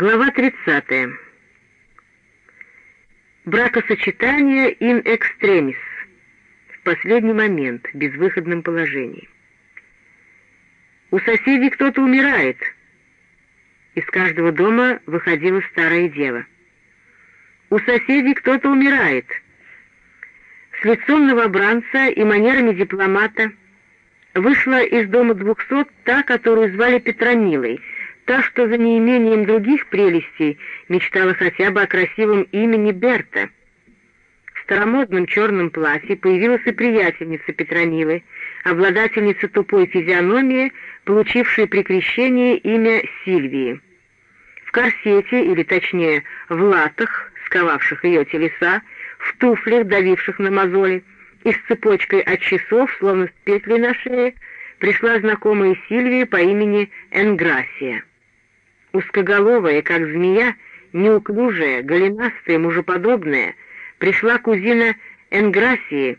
Глава 30. Бракосочетание in extremis. В последний момент, в безвыходном положении. У соседей кто-то умирает. Из каждого дома выходила старая дева. У соседей кто-то умирает. С лицом новобранца и манерами дипломата вышла из дома двухсот та, которую звали Петронилой — Та, что за неимением других прелестей мечтала хотя бы о красивом имени Берта. В старомодном черном платье появилась и приятельница Петронилы, обладательница тупой физиономии, получившая при крещении имя Сильвии. В корсете, или точнее в латах, сковавших ее телеса, в туфлях, давивших на мозоли, и с цепочкой от часов, словно с петлей на шее, пришла знакомая Сильвия по имени Энграсия. Узкоголовая, как змея, неуклюжая, голенастая, мужеподобная, пришла кузина Энграсии,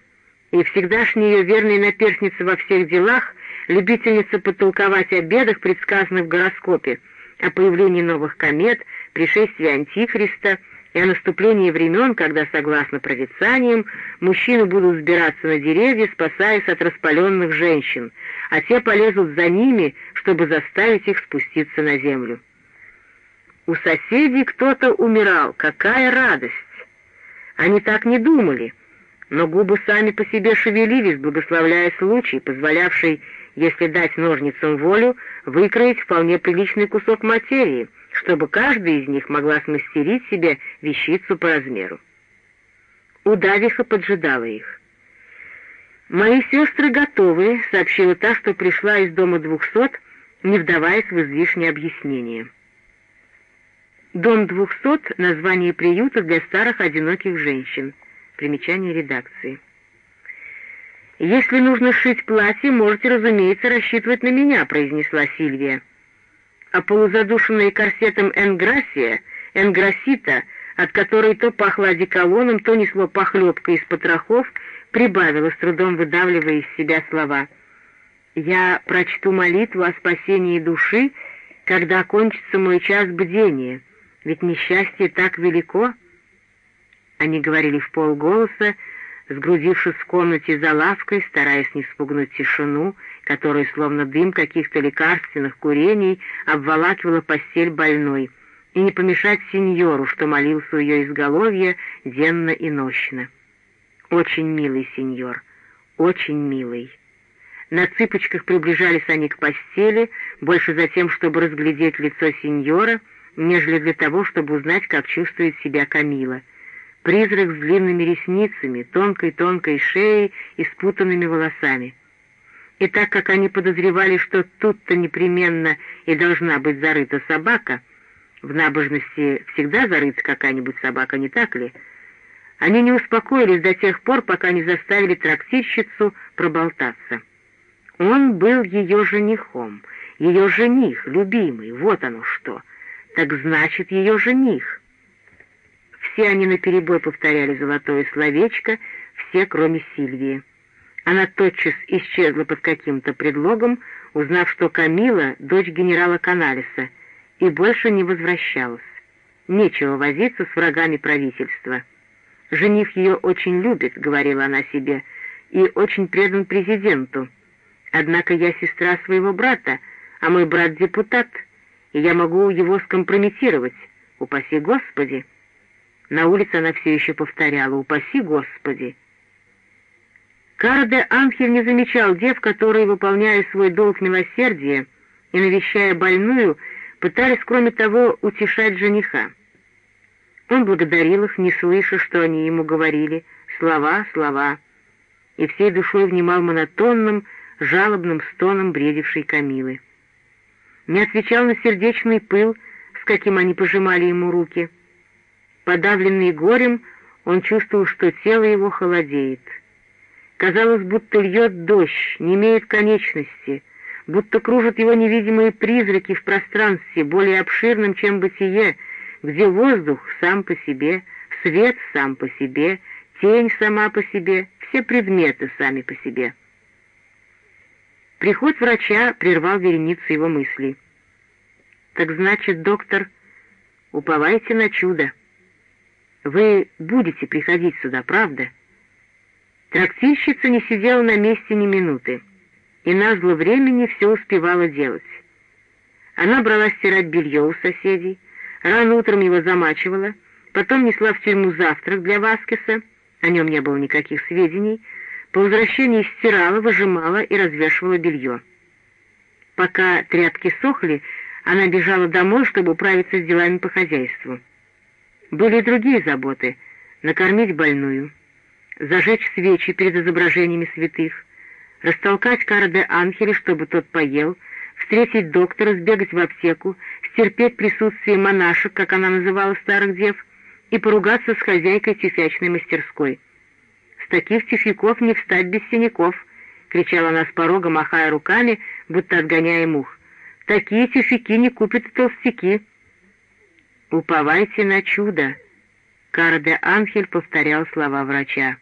и всегдашняя ее верная наперсница во всех делах, любительница потолковать о бедах, предсказанных в гороскопе, о появлении новых комет, пришествии Антихриста и о наступлении времен, когда, согласно прорицаниям, мужчины будут взбираться на деревья, спасаясь от распаленных женщин, а те полезут за ними, чтобы заставить их спуститься на землю. У соседей кто-то умирал. Какая радость! Они так не думали, но губы сами по себе шевелились, благословляя случай, позволявший, если дать ножницам волю, выкроить вполне приличный кусок материи, чтобы каждая из них могла смастерить себе вещицу по размеру. Удавиха поджидала их. «Мои сестры готовы», — сообщила та, что пришла из дома двухсот, не вдаваясь в излишнее объяснение. Дом 200 — название приюта для старых одиноких женщин. Примечание редакции. «Если нужно сшить платье, можете, разумеется, рассчитывать на меня», — произнесла Сильвия. А полузадушенная корсетом Энграсия, Энграсита, от которой то пахло одеколоном, то несло похлебкой из потрохов, прибавила, с трудом выдавливая из себя слова. «Я прочту молитву о спасении души, когда окончится мой час бдения» Ведь несчастье так велико. Они говорили в полголоса, сгрудившись в комнате за лавкой, стараясь не спугнуть тишину, которая, словно дым каких-то лекарственных курений, обволакивала постель больной, и не помешать сеньору, что молился у ее изголовья денно и нощно. Очень милый сеньор, очень милый. На цыпочках приближались они к постели, больше за тем, чтобы разглядеть лицо сеньора — нежели для того, чтобы узнать, как чувствует себя Камила. Призрак с длинными ресницами, тонкой-тонкой шеей и спутанными волосами. И так как они подозревали, что тут-то непременно и должна быть зарыта собака, в набожности всегда зарыта какая-нибудь собака, не так ли? Они не успокоились до тех пор, пока не заставили трактирщицу проболтаться. Он был ее женихом, ее жених, любимый, вот оно что — так значит, ее жених. Все они наперебой повторяли золотое словечко, все, кроме Сильвии. Она тотчас исчезла под каким-то предлогом, узнав, что Камила — дочь генерала Каналиса, и больше не возвращалась. Нечего возиться с врагами правительства. «Жених ее очень любит», — говорила она себе, — «и очень предан президенту. Однако я сестра своего брата, а мой брат — депутат» я могу его скомпрометировать. Упаси Господи!» На улице она все еще повторяла «Упаси Господи!». Карде Анхель не замечал дев, которые, выполняя свой долг милосердия и навещая больную, пытались, кроме того, утешать жениха. Он благодарил их, не слыша, что они ему говорили, слова, слова, и всей душой внимал монотонным, жалобным стоном бредившей Камилы не отвечал на сердечный пыл, с каким они пожимали ему руки. Подавленный горем, он чувствовал, что тело его холодеет. Казалось, будто льет дождь, не имеет конечности, будто кружат его невидимые призраки в пространстве, более обширном, чем бытие, где воздух сам по себе, свет сам по себе, тень сама по себе, все предметы сами по себе. Приход врача прервал вереницу его мыслей. «Так значит, доктор, уповайте на чудо. Вы будете приходить сюда, правда?» Трактирщица не сидела на месте ни минуты, и на зло времени все успевала делать. Она брала стирать белье у соседей, рано утром его замачивала, потом несла в тюрьму завтрак для Васкеса, о нем не было никаких сведений, по возвращении стирала, выжимала и развешивала белье. Пока тряпки сохли, она бежала домой, чтобы управиться с делами по хозяйству. Были и другие заботы — накормить больную, зажечь свечи перед изображениями святых, растолкать Карде Анхеля, чтобы тот поел, встретить доктора, сбегать в аптеку, стерпеть присутствие монашек, как она называла старых дев, и поругаться с хозяйкой тюфячной мастерской. «С таких тюфяков не встать без синяков!» — кричала она с порога, махая руками, будто отгоняя мух. «Такие тюфяки не купят и толстяки!» «Уповайте на чудо!» — Карде Анхель повторял слова врача.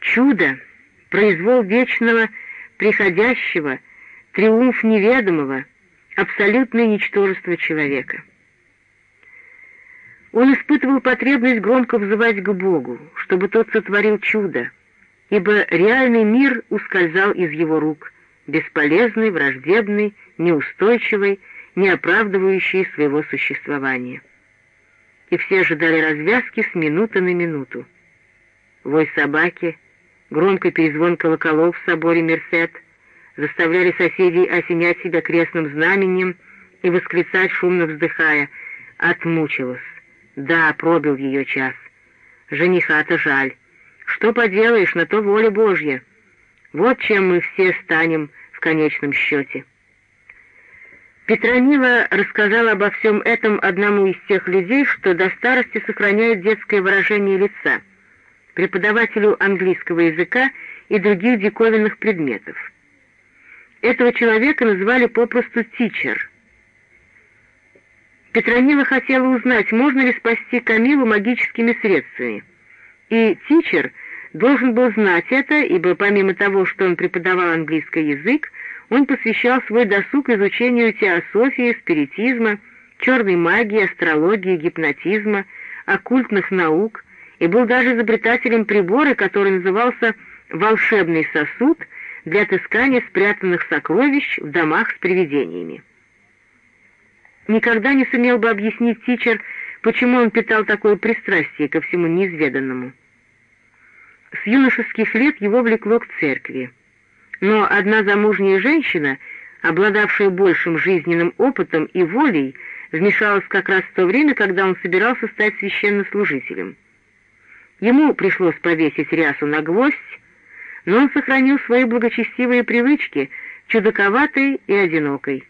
«Чудо! Произвол вечного, приходящего, триумф неведомого, абсолютное ничтожество человека!» Он испытывал потребность громко взывать к Богу, чтобы тот сотворил чудо, ибо реальный мир ускользал из его рук, бесполезный, враждебный, неустойчивый, не оправдывающий своего существования. И все ожидали развязки с минуты на минуту. Вой собаки, громкий перезвон колоколов в соборе Мерсет заставляли соседей осенять себя крестным знаменем и восклицать, шумно вздыхая, «Отмучилась! Да, пробил ее час. Жениха-то жаль. Что поделаешь, на то воля Божья. Вот чем мы все станем в конечном счете. Петронила рассказала обо всем этом одному из тех людей, что до старости сохраняет детское выражение лица, преподавателю английского языка и других диковинных предметов. Этого человека называли попросту «тичер». Петронила хотела узнать, можно ли спасти Камилу магическими средствами — и Тичер должен был знать это, ибо помимо того, что он преподавал английский язык, он посвящал свой досуг изучению теософии, спиритизма, черной магии, астрологии, гипнотизма, оккультных наук и был даже изобретателем прибора, который назывался «волшебный сосуд» для отыскания спрятанных сокровищ в домах с привидениями. Никогда не сумел бы объяснить Тичер, почему он питал такое пристрастие ко всему неизведанному. С юношеских лет его влекло к церкви. Но одна замужняя женщина, обладавшая большим жизненным опытом и волей, вмешалась как раз в то время, когда он собирался стать священнослужителем. Ему пришлось повесить рясу на гвоздь, но он сохранил свои благочестивые привычки, чудаковатой и одинокой.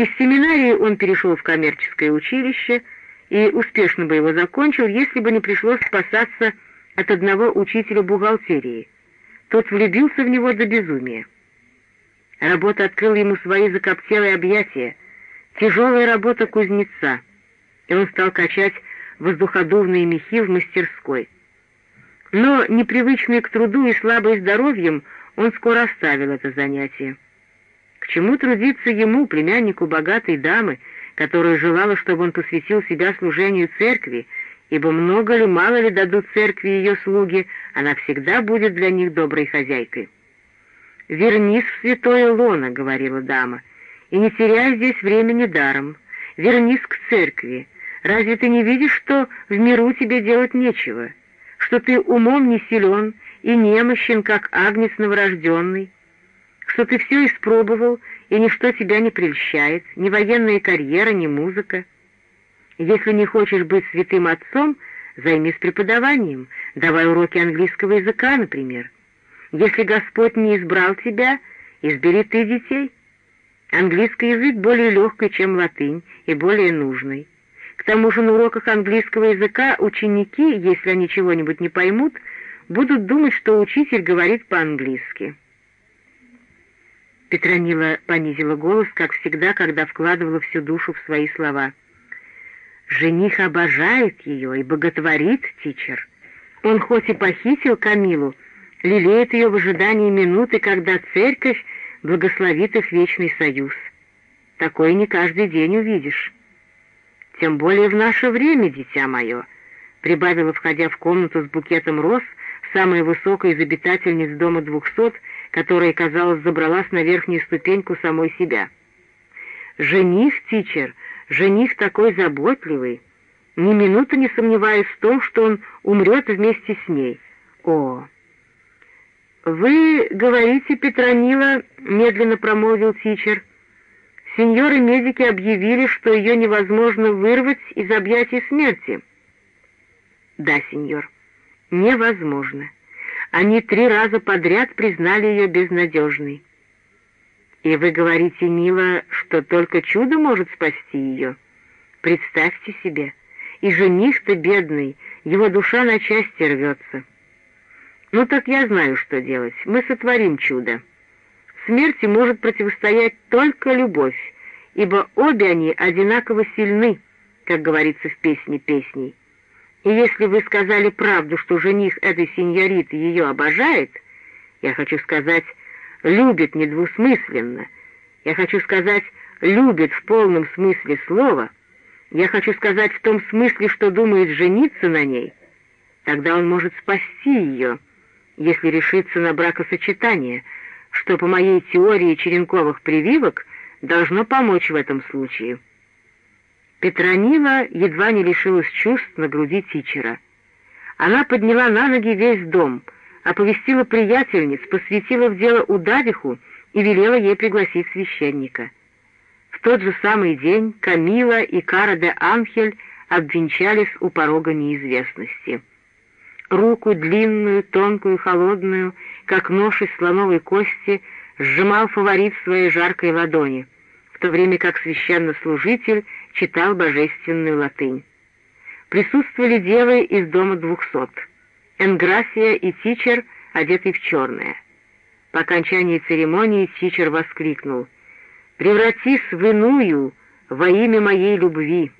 Из семинарии он перешел в коммерческое училище и успешно бы его закончил, если бы не пришлось спасаться от одного учителя бухгалтерии. Тот влюбился в него до безумия. Работа открыла ему свои закоптелые объятия, тяжелая работа кузнеца, и он стал качать воздуходувные мехи в мастерской. Но, непривычный к труду и слабый здоровьем, он скоро оставил это занятие. Чему трудиться ему, племяннику богатой дамы, которая желала, чтобы он посвятил себя служению церкви ибо много ли, мало ли дадут церкви ее слуги, она всегда будет для них доброй хозяйкой. «Вернись в святое лоно», — говорила дама, — «и не теряй здесь времени даром. Вернись к церкви. Разве ты не видишь, что в миру тебе делать нечего, что ты умом не силен и немощен, как агнец новорожденный, что ты все испробовал, и ничто тебя не прельщает, ни военная карьера, ни музыка?» Если не хочешь быть святым отцом, займись преподаванием, давай уроки английского языка, например. Если Господь не избрал тебя, избери ты детей. Английский язык более легкий, чем латынь, и более нужный. К тому же на уроках английского языка ученики, если они чего-нибудь не поймут, будут думать, что учитель говорит по-английски. Петронила понизила голос, как всегда, когда вкладывала всю душу в свои слова — Жених обожает ее и боготворит Тичер. Он хоть и похитил Камилу, лелеет ее в ожидании минуты, когда церковь благословит их вечный союз. Такое не каждый день увидишь. «Тем более в наше время, дитя мое», — прибавила, входя в комнату с букетом роз, самая высокая из обитательниц дома двухсот, которая, казалось, забралась на верхнюю ступеньку самой себя. «Жених, тичер, жених такой заботливый, ни минуты не сомневаясь в том, что он умрет вместе с ней. О!» «Вы говорите, Петронила», — медленно промолвил тичер, — «сеньоры-медики объявили, что ее невозможно вырвать из объятий смерти». «Да, сеньор, невозможно. Они три раза подряд признали ее безнадежной». «И вы говорите, мило, что только чудо может спасти ее? Представьте себе, и жених-то бедный, его душа на части рвется». «Ну так я знаю, что делать. Мы сотворим чудо. Смерти может противостоять только любовь, ибо обе они одинаково сильны, как говорится в песне песней. И если вы сказали правду, что жених этой сеньориты ее обожает, я хочу сказать, любит недвусмысленно, я хочу сказать, любит в полном смысле слова, я хочу сказать в том смысле, что думает жениться на ней, тогда он может спасти ее» если решиться на бракосочетание, что по моей теории черенковых прививок должно помочь в этом случае. Петронила едва не лишилась чувств на груди тичера. Она подняла на ноги весь дом, оповестила приятельниц, посвятила в дело удавиху и велела ей пригласить священника. В тот же самый день Камила и Кара де Анхель обвенчались у порога неизвестности руку длинную, тонкую, холодную, как нож из слоновой кости, сжимал фаворит в своей жаркой ладони, в то время как священнослужитель читал божественную латынь. Присутствовали девы из дома двухсот, Энграсия и Тичер, одетый в черное. По окончании церемонии Тичер воскликнул «Превратись в во имя моей любви!»